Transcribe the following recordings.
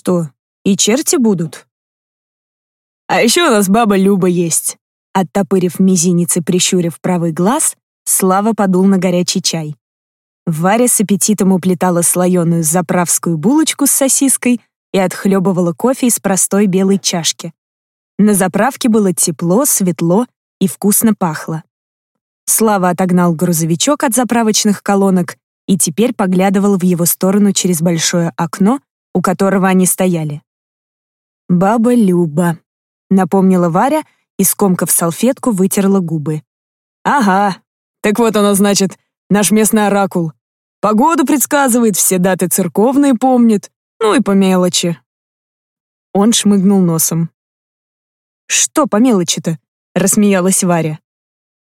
что, и черти будут? А еще у нас баба Люба есть. Оттопырив мизинец и прищурив правый глаз, Слава подул на горячий чай. Варя с аппетитом уплетала слоеную заправскую булочку с сосиской и отхлебывала кофе из простой белой чашки. На заправке было тепло, светло и вкусно пахло. Слава отогнал грузовичок от заправочных колонок и теперь поглядывал в его сторону через большое окно, у которого они стояли. «Баба Люба», — напомнила Варя и, скомкав салфетку, вытерла губы. «Ага, так вот оно значит, наш местный оракул. Погоду предсказывает, все даты церковные помнит, ну и по мелочи». Он шмыгнул носом. «Что по мелочи-то?» — рассмеялась Варя.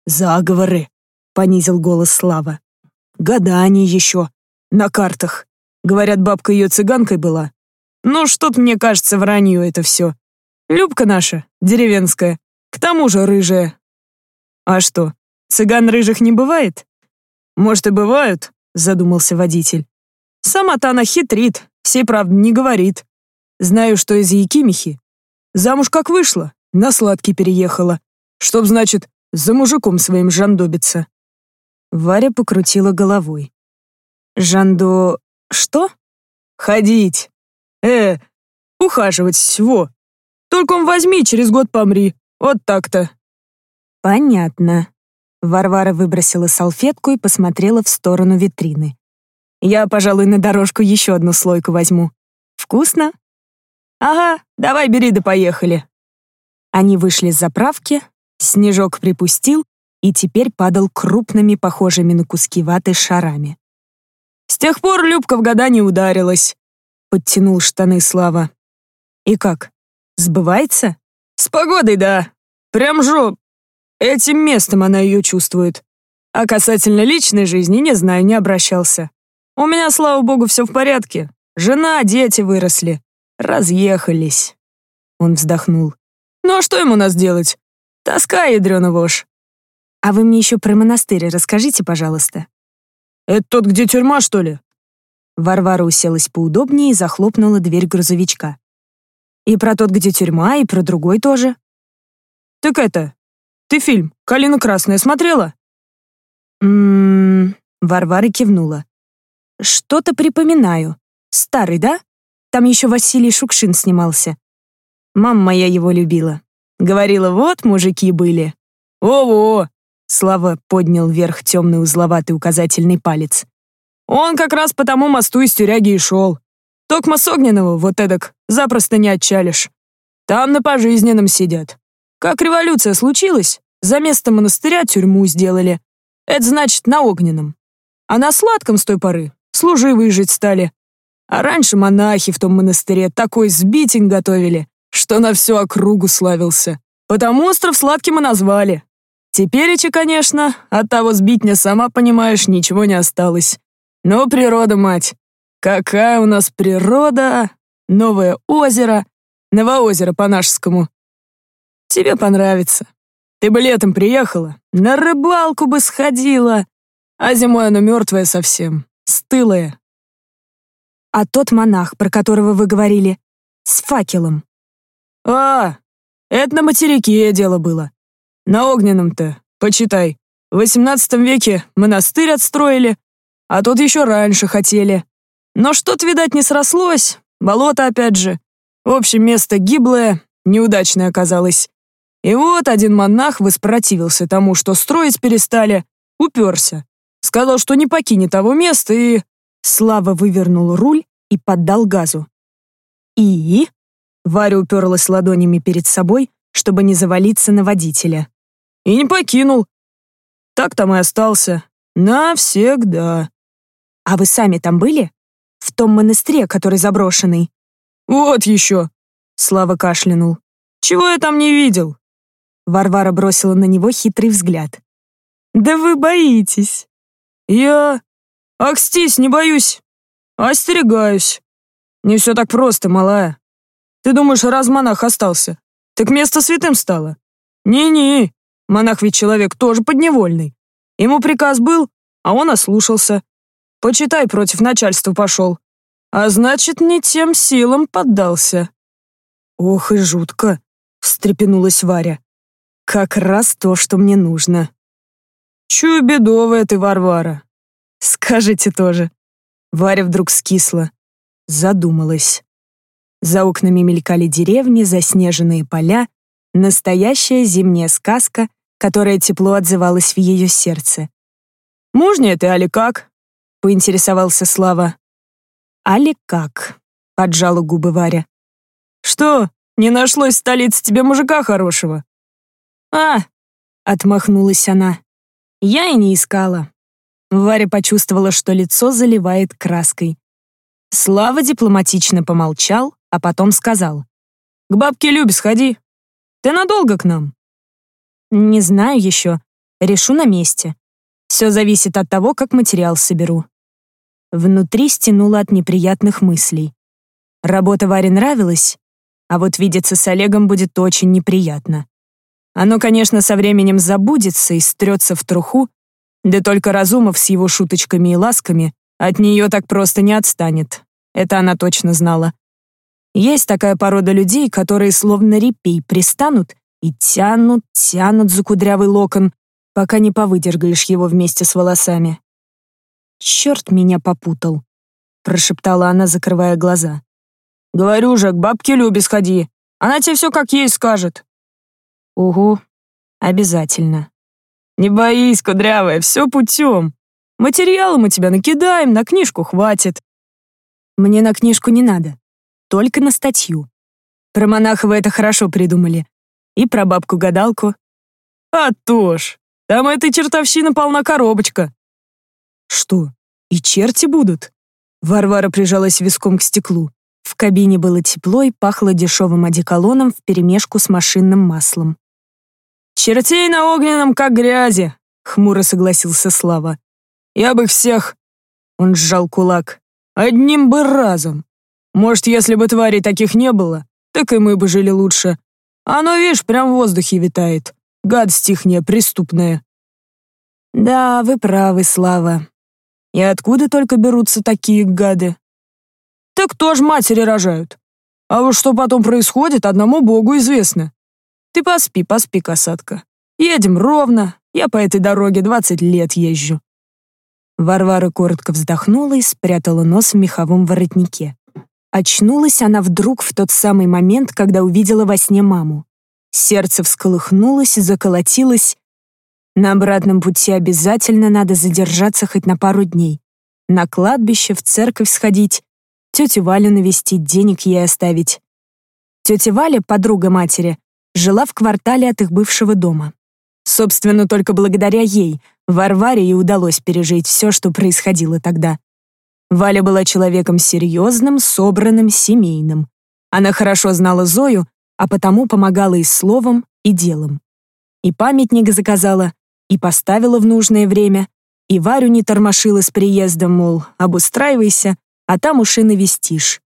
«Заговоры», — понизил голос Слава. «Гадание еще. На картах. Говорят, бабка ее цыганкой была. Ну, что-то мне кажется вранье это все. Любка наша, деревенская, к тому же рыжая». «А что, цыган рыжих не бывает?» «Может, и бывают», — задумался водитель. «Сама-то она хитрит, всей правды не говорит. Знаю, что из Якимихи. Замуж как вышла, на сладкий переехала. Чтоб, значит, за мужиком своим жандобиться». Варя покрутила головой. «Жандо... что?» «Ходить. Э, ухаживать, во. Только он возьми, через год помри. Вот так-то». «Понятно». Варвара выбросила салфетку и посмотрела в сторону витрины. «Я, пожалуй, на дорожку еще одну слойку возьму. Вкусно?» «Ага, давай бери да поехали». Они вышли с заправки, снежок припустил и теперь падал крупными, похожими на куски ваты шарами. «С тех пор Любка в года не ударилась», — подтянул штаны Слава. «И как, сбывается?» «С погодой, да. Прям жоп. Этим местом она ее чувствует. А касательно личной жизни, не знаю, не обращался. У меня, слава богу, все в порядке. Жена, дети выросли. Разъехались». Он вздохнул. «Ну а что ему нас делать? Тоска, ядрёна вошь». «А вы мне еще про монастырь расскажите, пожалуйста». «Это тот, где тюрьма, что ли?» Варвара уселась поудобнее и захлопнула дверь грузовичка. «И про тот, где тюрьма, и про другой тоже». «Так это, ты фильм «Калина красная» смотрела?» «М-м-м...» Варвара кивнула. «Что-то припоминаю. Старый, да? Там еще Василий Шукшин снимался. Мама моя его любила. Говорила, вот мужики были». «О-во!» Слава поднял вверх темный узловатый указательный палец. «Он как раз по тому мосту из тюряги и шел. Токма с Огненного, вот эдак, запросто не отчалишь. Там на пожизненном сидят. Как революция случилась, за место монастыря тюрьму сделали. Это значит на огненном. А на сладком с той поры служивые жить стали. А раньше монахи в том монастыре такой сбитень готовили, что на всю округу славился. Потому остров сладким и назвали. Тепереча, конечно, от того сбитня, сама понимаешь, ничего не осталось. Но природа, мать, какая у нас природа! Новое озеро, Новоозеро по-нашескому. Тебе понравится. Ты бы летом приехала, на рыбалку бы сходила, а зимой оно мертвое совсем, стылое. А тот монах, про которого вы говорили, с факелом. А, это на материке дело было. На огненном-то, почитай, в XVIII веке монастырь отстроили, а тут еще раньше хотели. Но что-то, видать, не срослось, болото опять же. В общем, место гиблое, неудачное оказалось. И вот один монах воспротивился тому, что строить перестали, уперся. Сказал, что не покинет того места и... Слава вывернул руль и поддал газу. «И?» Варя уперлась ладонями перед собой, чтобы не завалиться на водителя. «И не покинул. Так там и остался. Навсегда». «А вы сами там были? В том монастыре, который заброшенный?» «Вот еще!» Слава кашлянул. «Чего я там не видел? Варвара бросила на него хитрый взгляд. «Да вы боитесь!» «Я... Акстись, не боюсь. Остерегаюсь. Не все так просто, малая. Ты думаешь, раз монах остался, так место святым стало? Не-не, монах ведь человек тоже подневольный. Ему приказ был, а он ослушался. Почитай, против начальства пошел. А значит, не тем силам поддался. Ох и жутко, встрепенулась Варя. Как раз то, что мне нужно. Чую, бедовая ты, Варвара. Скажите тоже. Варя вдруг скисла. Задумалась. За окнами мелькали деревни, заснеженные поля, настоящая зимняя сказка, которая тепло отзывалась в ее сердце. «Мужняя ты, али как?» — поинтересовался Слава. «Али как?» — поджала губы Варя. «Что, не нашлось в столице тебе мужика хорошего?» «А!» — отмахнулась она. «Я и не искала». Варя почувствовала, что лицо заливает краской. Слава дипломатично помолчал, а потом сказал. «К бабке Любе сходи. Ты надолго к нам?» «Не знаю еще. Решу на месте. Все зависит от того, как материал соберу». Внутри стянуло от неприятных мыслей. Работа Варе нравилась, а вот видеться с Олегом будет очень неприятно. Оно, конечно, со временем забудется и стрется в труху, да только Разумов с его шуточками и ласками от нее так просто не отстанет. Это она точно знала. Есть такая порода людей, которые словно репей пристанут и тянут, тянут за кудрявый локон, пока не повыдергаешь его вместе с волосами. «Черт меня попутал», — прошептала она, закрывая глаза. «Говорю же, к бабке Любе сходи. Она тебе все как ей скажет». «Угу, обязательно». «Не боись, кудрявая, все путем. Материалы мы тебя накидаем, на книжку хватит». «Мне на книжку не надо, только на статью. Про Монахова это хорошо придумали. И про бабку-гадалку». «А то ж, там этой чертовщины полна коробочка». «Что, и черти будут?» Варвара прижалась виском к стеклу. В кабине было тепло и пахло дешевым одеколоном вперемешку с машинным маслом. «Чертей на огненном, как грязи», — хмуро согласился Слава. «Я бы всех...» — он сжал кулак. «Одним бы разом. Может, если бы тварей таких не было, так и мы бы жили лучше. Оно, видишь, прям в воздухе витает. Гадость ихняя преступная». «Да, вы правы, Слава. И откуда только берутся такие гады?» Так тоже матери рожают. А вот что потом происходит, одному Богу известно. Ты поспи, поспи, касатка. Едем ровно. Я по этой дороге двадцать лет езжу». Варвара коротко вздохнула и спрятала нос в меховом воротнике. Очнулась она вдруг в тот самый момент, когда увидела во сне маму. Сердце всколыхнулось, заколотилось. На обратном пути обязательно надо задержаться хоть на пару дней. На кладбище, в церковь сходить, тетю Валю навестить, денег ей оставить. Тетя Валя, подруга матери, жила в квартале от их бывшего дома. Собственно, только благодаря ей Варваре и удалось пережить все, что происходило тогда. Валя была человеком серьезным, собранным, семейным. Она хорошо знала Зою, а потому помогала и словом, и делом. И памятник заказала, и поставила в нужное время, и Варю не тормошила с приездом, мол, обустраивайся, а там уж и навестишь.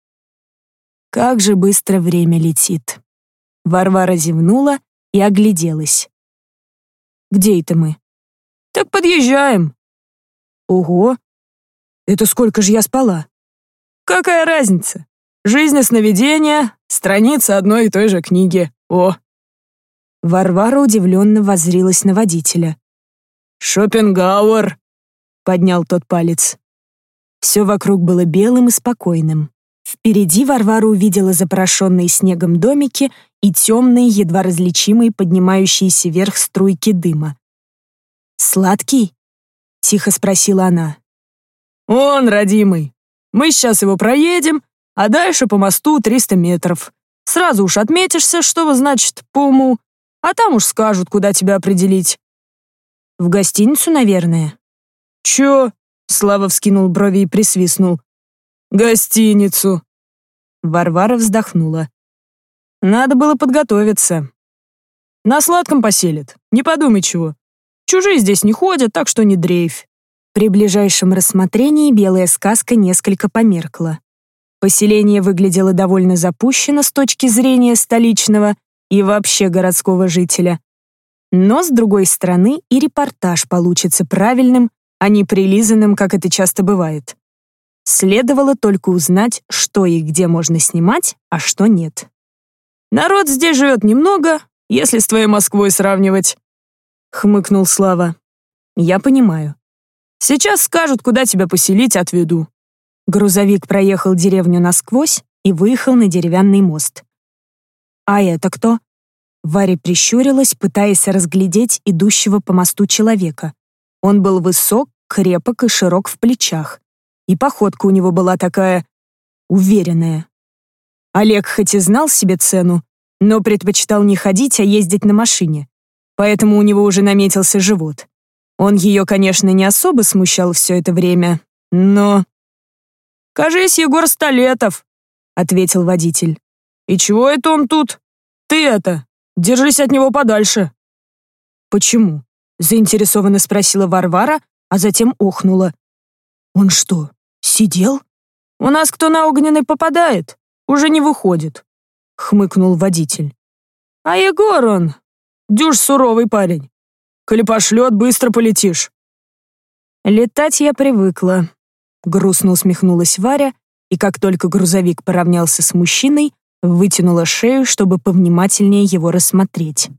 Как же быстро время летит. Варвара зевнула и огляделась. Где это мы? Так подъезжаем. Ого! Это сколько же я спала? Какая разница? Жизнь и сновидения, страница одной и той же книги. О! Варвара удивленно воззрилась на водителя. «Шопенгауэр!» — поднял тот палец. Все вокруг было белым и спокойным. Впереди Варвара увидела запорошенные снегом домики и темные, едва различимые, поднимающиеся вверх струйки дыма. «Сладкий?» — тихо спросила она. «Он, родимый. Мы сейчас его проедем, а дальше по мосту 300 метров. Сразу уж отметишься, что значит по уму, а там уж скажут, куда тебя определить». «В гостиницу, наверное?» «Чё?» Слава вскинул брови и присвистнул. «Гостиницу!» Варвара вздохнула. «Надо было подготовиться. На сладком поселят, не подумай чего. Чужие здесь не ходят, так что не дрейфь». При ближайшем рассмотрении белая сказка несколько померкла. Поселение выглядело довольно запущено с точки зрения столичного и вообще городского жителя. Но, с другой стороны, и репортаж получится правильным, а не прилизанным, как это часто бывает. Следовало только узнать, что и где можно снимать, а что нет. «Народ здесь живет немного, если с твоей Москвой сравнивать», — хмыкнул Слава. «Я понимаю. Сейчас скажут, куда тебя поселить, отведу». Грузовик проехал деревню насквозь и выехал на деревянный мост. «А это кто?» Варя прищурилась, пытаясь разглядеть идущего по мосту человека. Он был высок, крепок и широк в плечах. И походка у него была такая уверенная. Олег хоть и знал себе цену, но предпочитал не ходить, а ездить на машине. Поэтому у него уже наметился живот. Он ее, конечно, не особо смущал все это время, но... «Кажись, Егор Столетов», — ответил водитель. «И чего это он тут? Ты это, держись от него подальше». «Почему?» — заинтересованно спросила Варвара, а затем охнула. «Он что, сидел?» «У нас кто на огненный попадает, уже не выходит», — хмыкнул водитель. «А Егор он, дюж суровый парень. Коли пошлет, быстро полетишь». «Летать я привыкла», — грустно усмехнулась Варя, и как только грузовик поравнялся с мужчиной, вытянула шею, чтобы повнимательнее его рассмотреть.